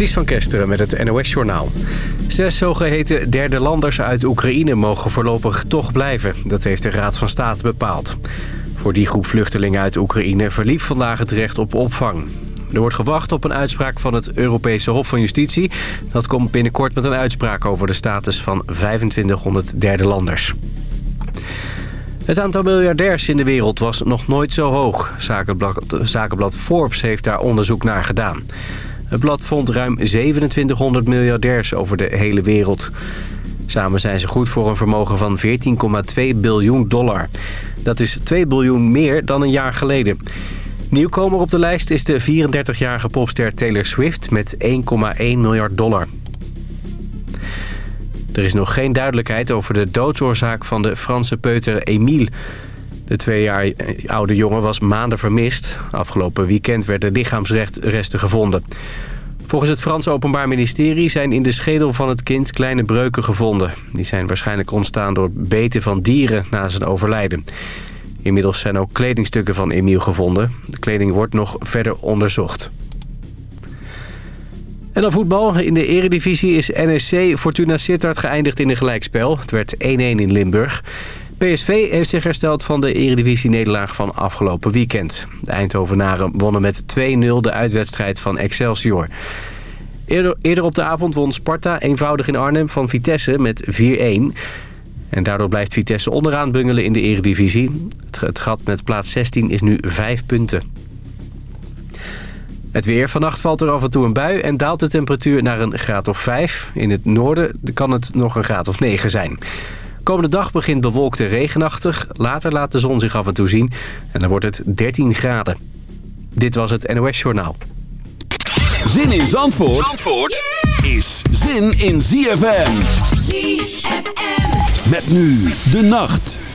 Ties van Kesteren met het NOS-journaal. Zes zogeheten derde landers uit Oekraïne mogen voorlopig toch blijven. Dat heeft de Raad van State bepaald. Voor die groep vluchtelingen uit Oekraïne verliep vandaag het recht op opvang. Er wordt gewacht op een uitspraak van het Europese Hof van Justitie. Dat komt binnenkort met een uitspraak over de status van 2500 derde landers. Het aantal miljardairs in de wereld was nog nooit zo hoog. Zakenblad, zakenblad Forbes heeft daar onderzoek naar gedaan. Het blad vond ruim 2700 miljardairs over de hele wereld. Samen zijn ze goed voor een vermogen van 14,2 biljoen dollar. Dat is 2 biljoen meer dan een jaar geleden. Nieuwkomer op de lijst is de 34-jarige popster Taylor Swift met 1,1 miljard dollar. Er is nog geen duidelijkheid over de doodsoorzaak van de Franse peuter Emile. De twee jaar oude jongen was maanden vermist. Afgelopen weekend werden lichaamsresten gevonden. Volgens het Franse Openbaar Ministerie zijn in de schedel van het kind kleine breuken gevonden. Die zijn waarschijnlijk ontstaan door beten van dieren na zijn overlijden. Inmiddels zijn ook kledingstukken van Emile gevonden. De kleding wordt nog verder onderzocht. En dan voetbal. In de eredivisie is NSC Fortuna Sittard geëindigd in een gelijkspel. Het werd 1-1 in Limburg. PSV heeft zich hersteld van de eredivisie-nederlaag van afgelopen weekend. De Eindhovenaren wonnen met 2-0 de uitwedstrijd van Excelsior. Eerder, op de avond won Sparta eenvoudig in Arnhem van Vitesse met 4-1. En daardoor blijft Vitesse onderaan bungelen in de eredivisie. Het gat met plaats 16 is nu 5 punten. Het weer. Vannacht valt er af en toe een bui en daalt de temperatuur naar een graad of 5. In het noorden kan het nog een graad of 9 zijn. Komende dag begint bewolkt en regenachtig. Later laat de zon zich af en toe zien. En dan wordt het 13 graden. Dit was het NOS Journaal. Zin in Zandvoort, Zandvoort is zin in ZFM. ZFM. Met nu de nacht.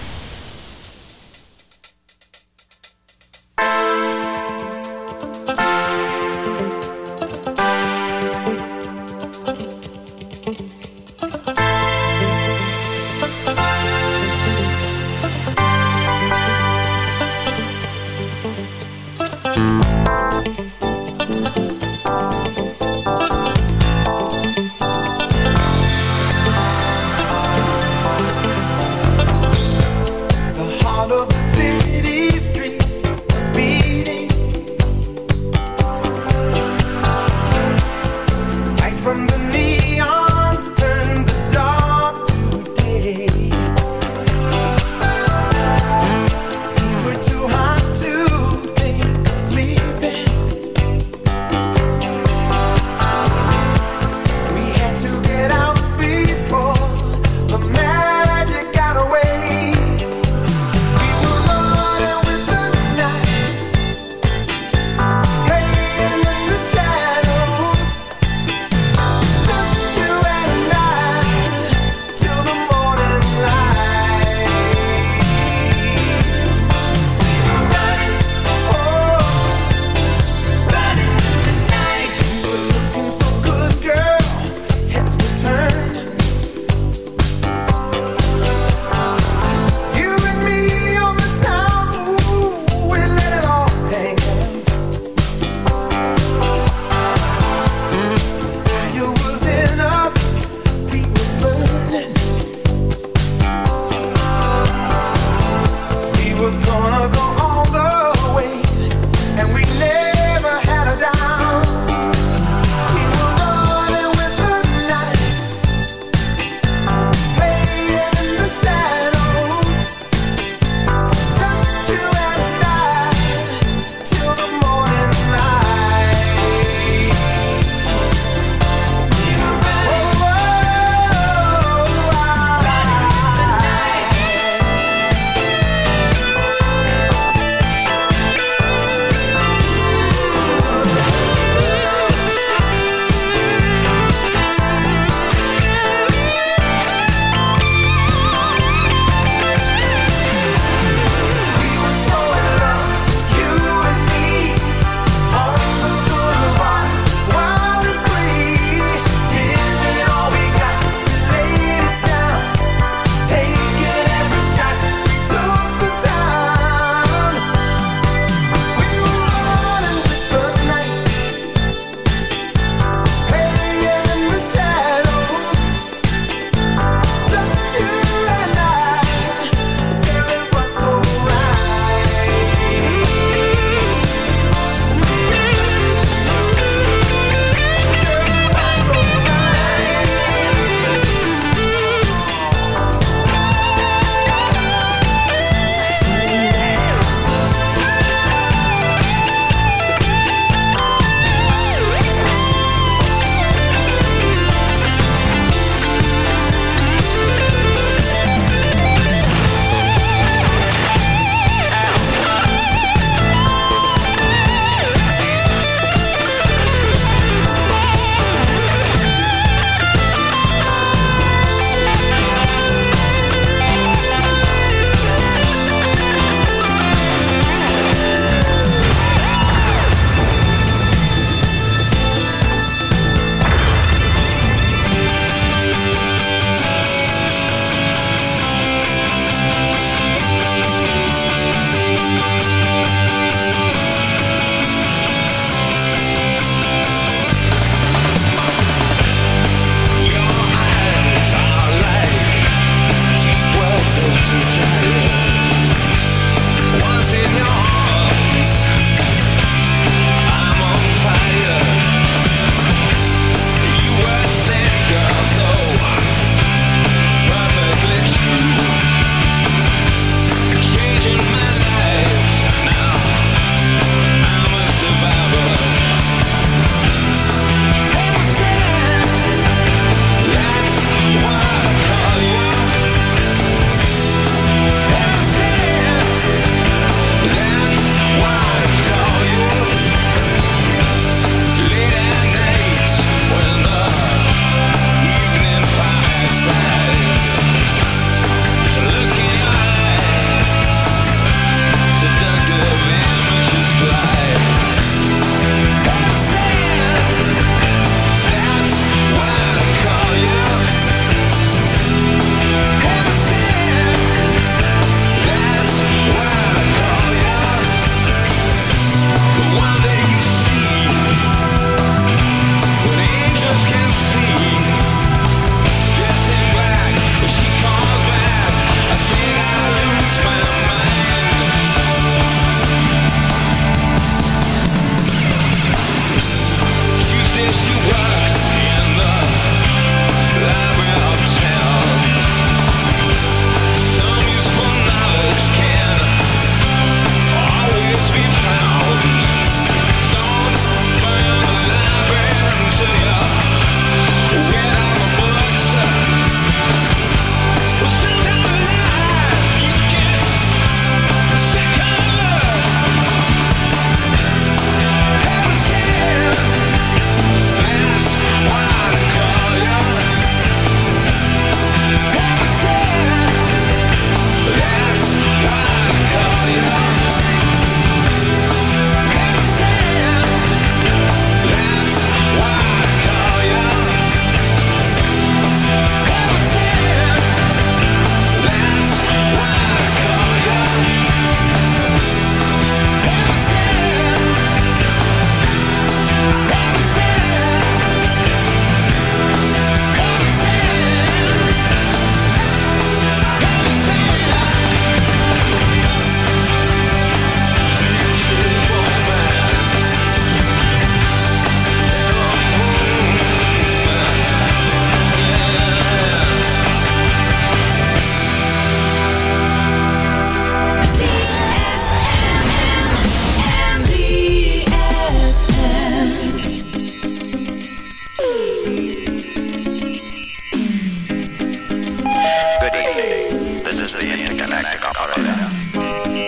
connect operator.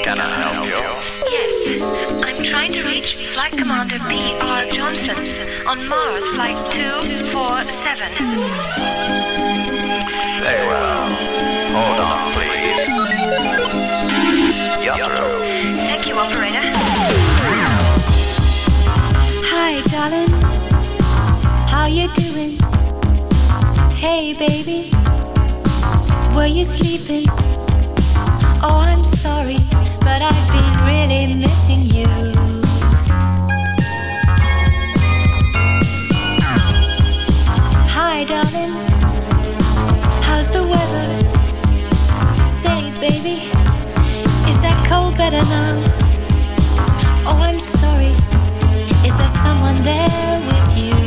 Can I help you? Yes, I'm trying to reach Flight Commander P.R. Johnson on Mars Flight 247. Very well. Hold on, please. Yasro. Thank you, operator. Hi, darling. How you doing? Hey, baby. Were you sleeping? But I've been really missing you. Hi, darling. How's the weather? Say, baby, is that cold better now? Oh, I'm sorry. Is there someone there with you?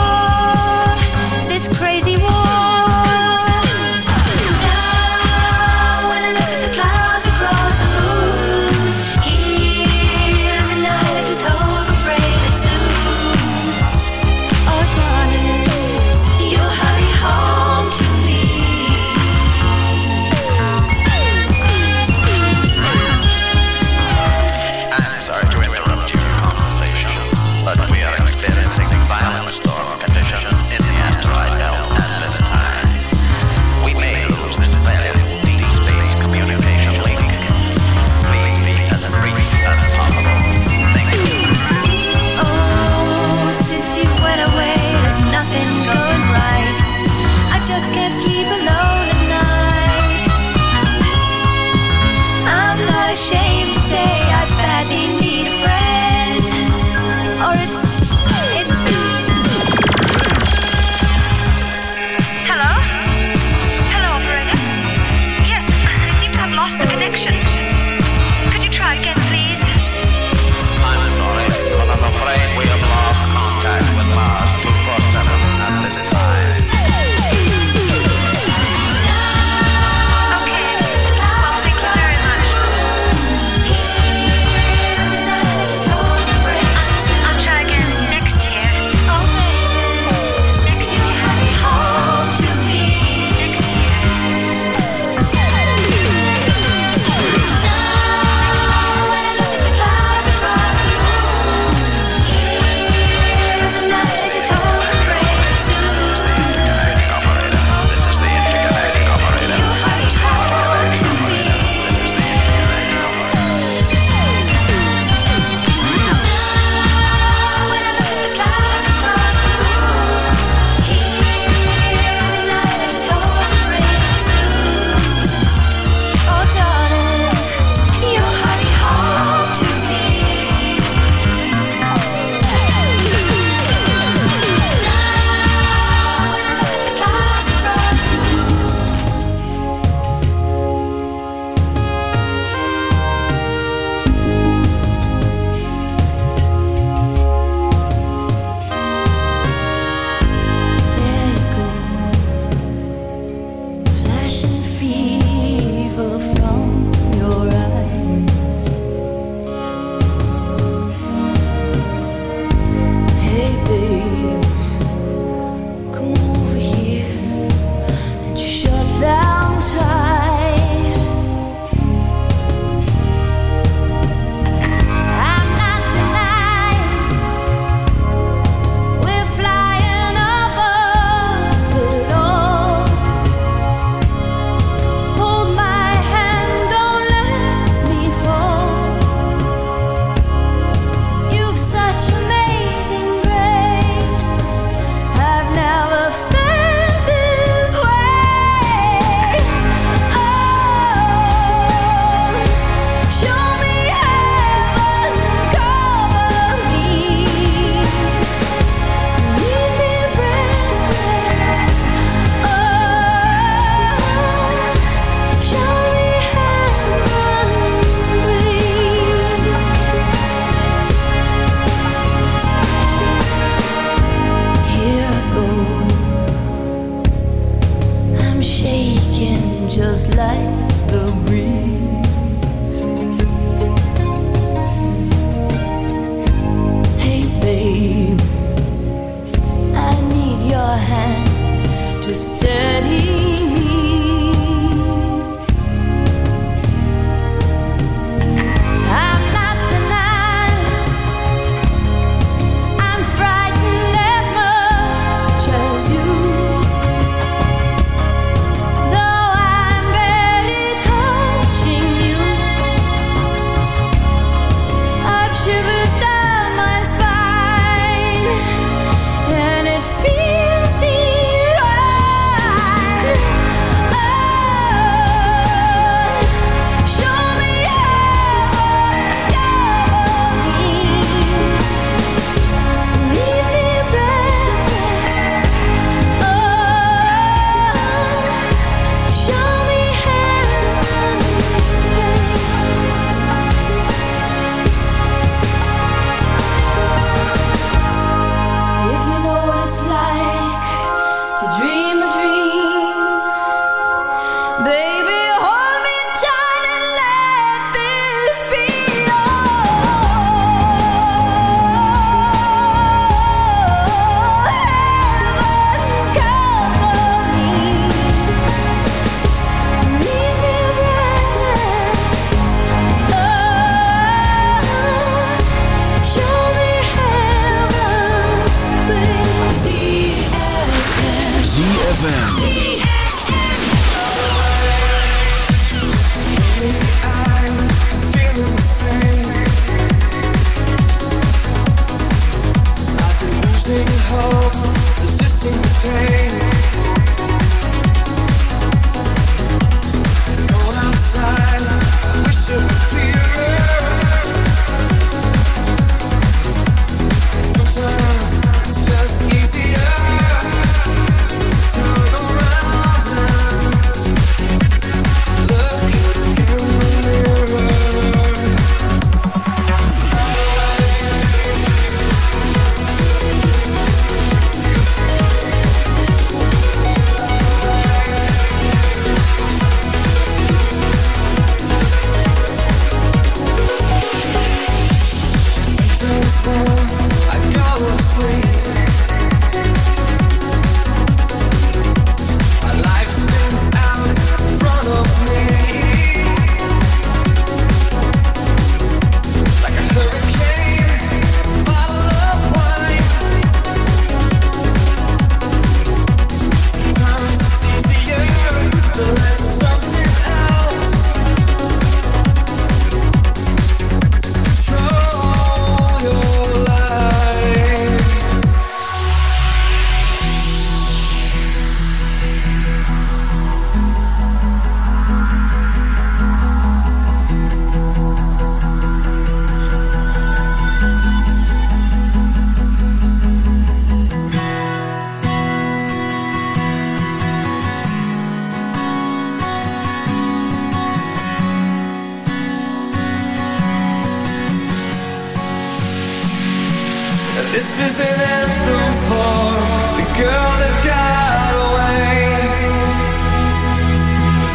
is an anthem for the girl that got away.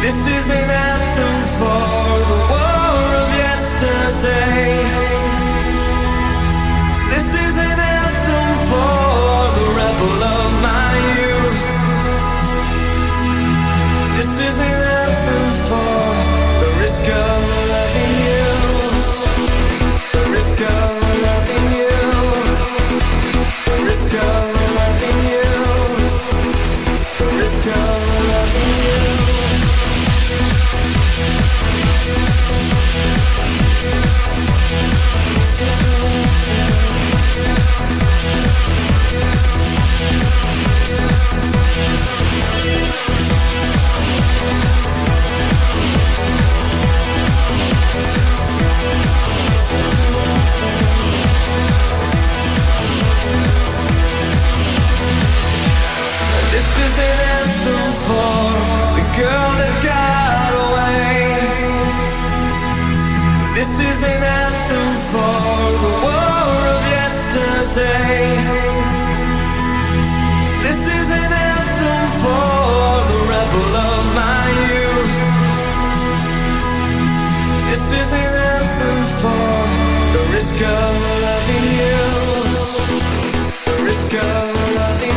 This is an. This is an anthem for the war of yesterday. This is an anthem for the rebel of my youth. This is an anthem for the risk of loving you. The risk of loving you.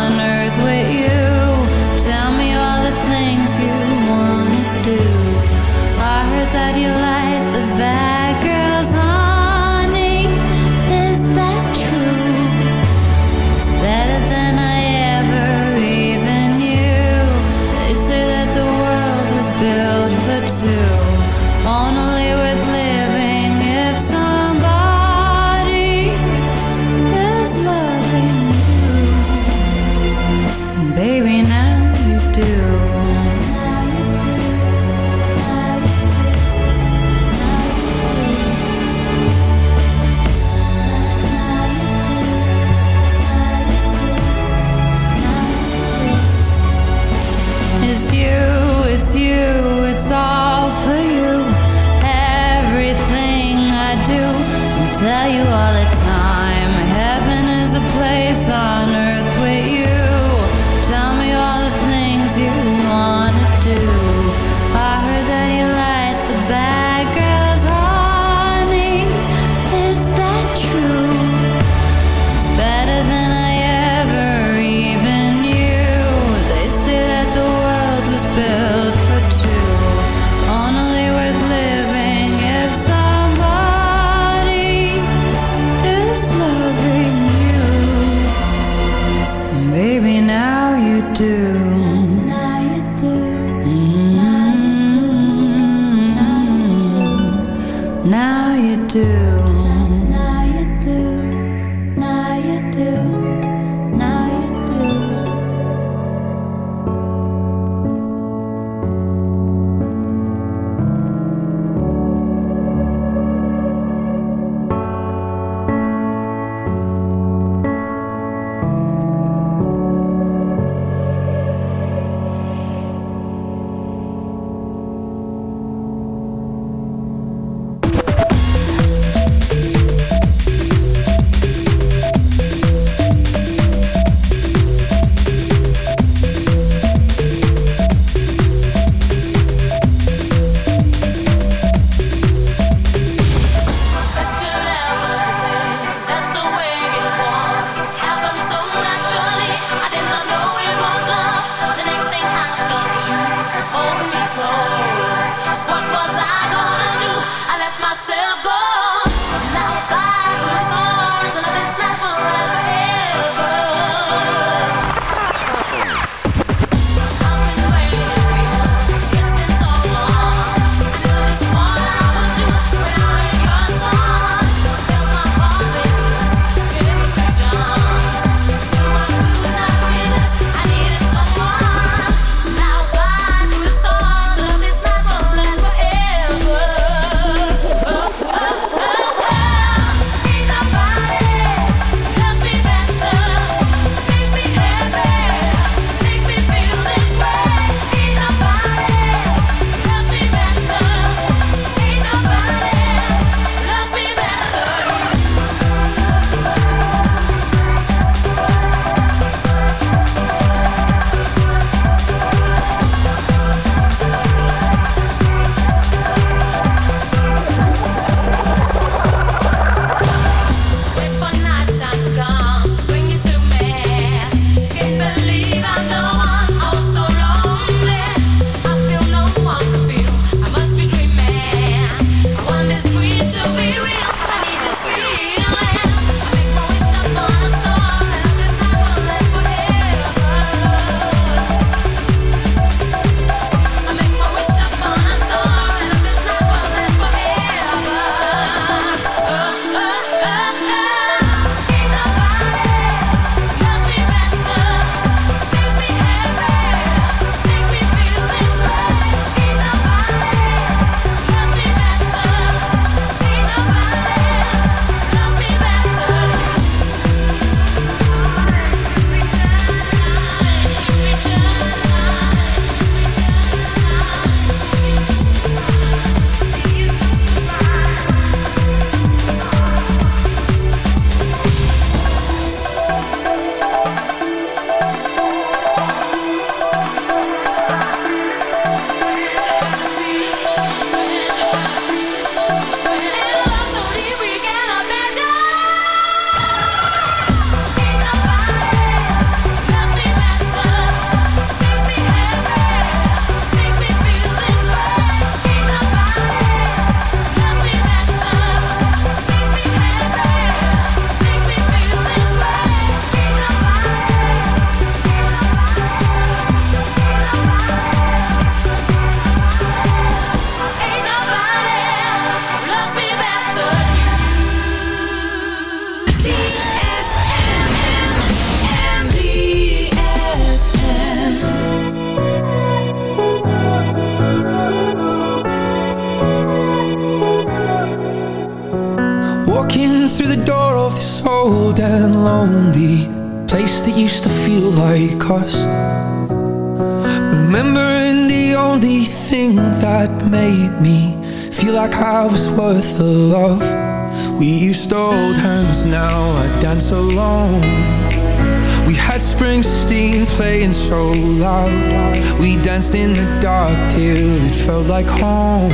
felt like home.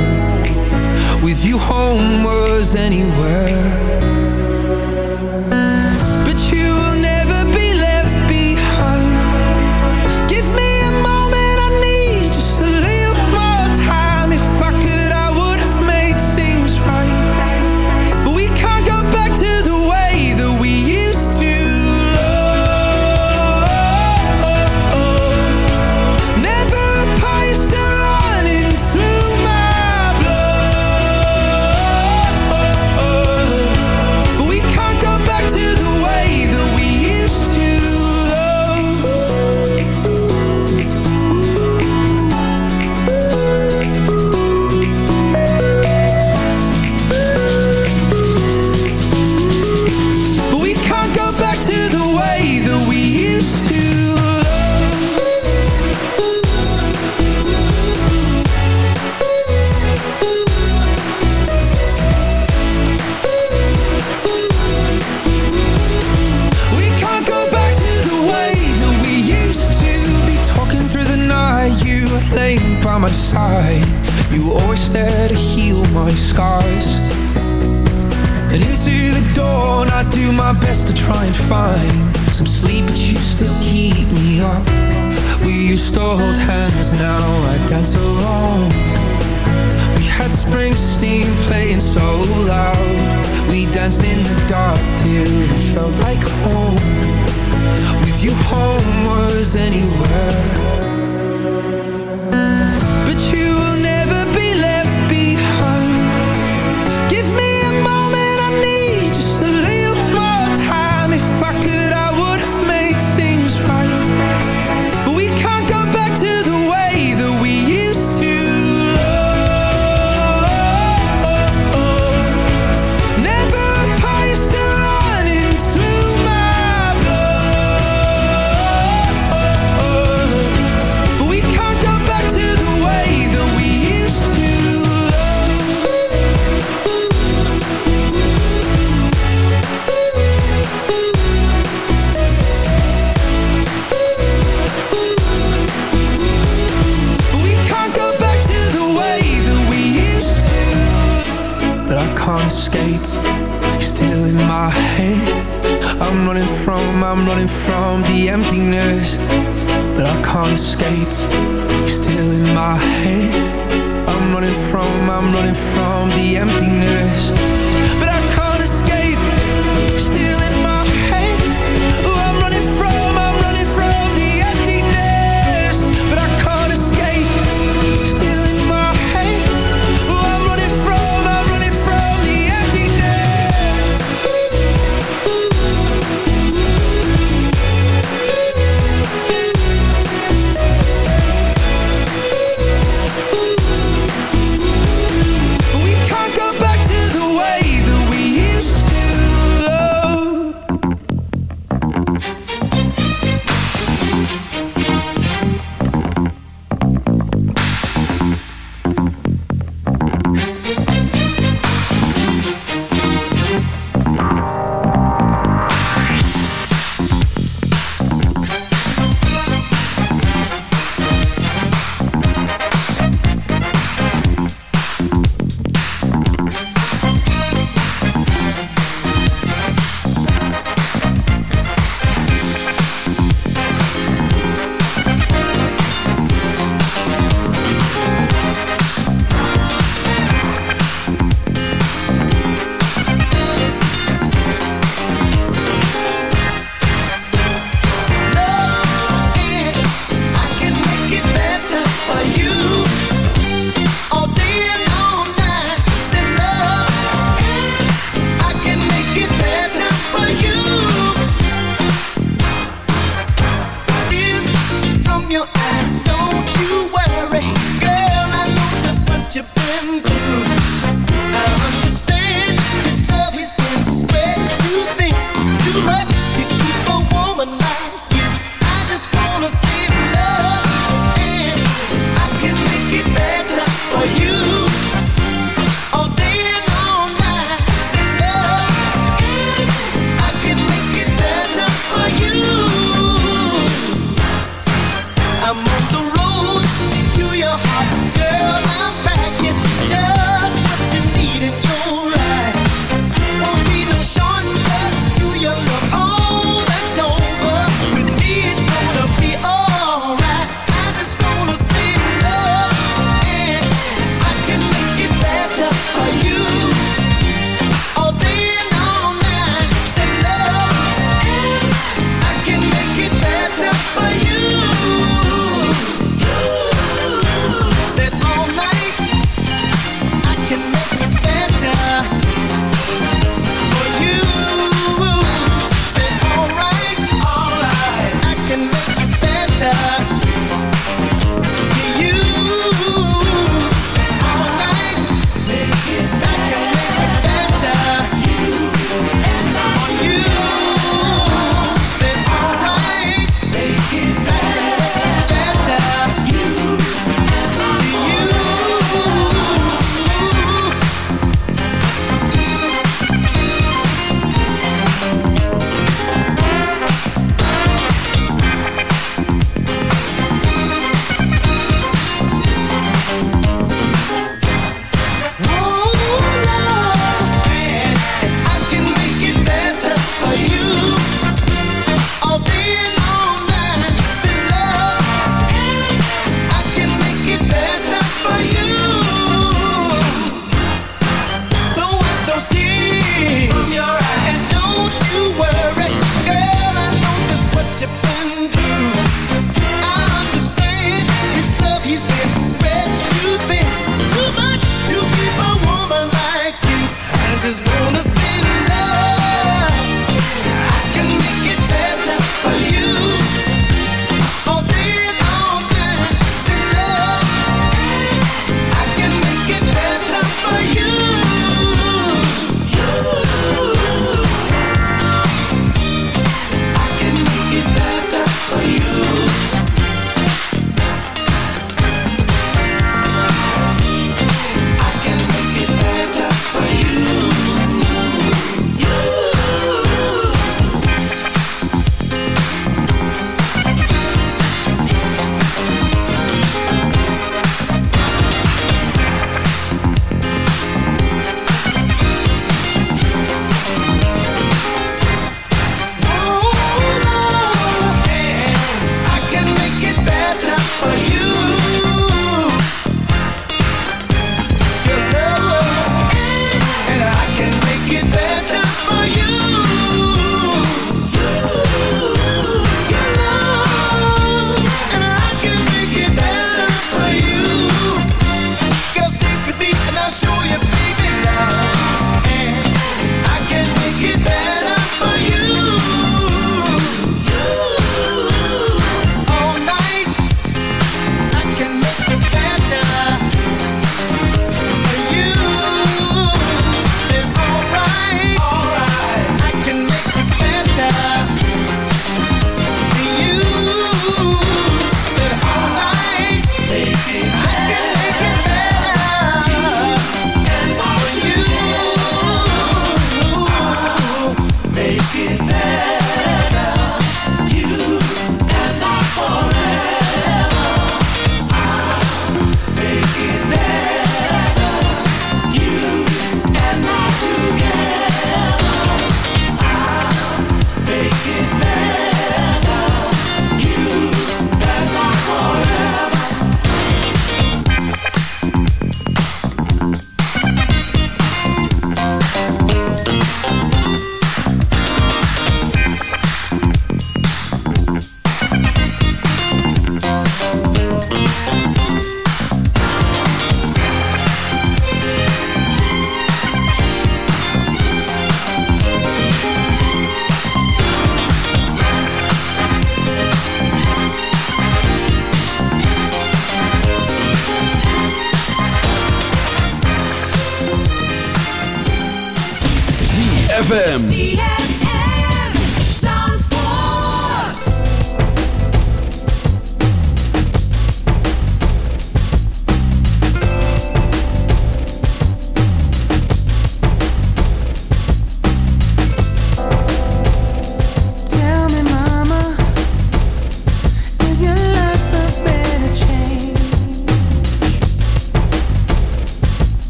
With you, home was anywhere.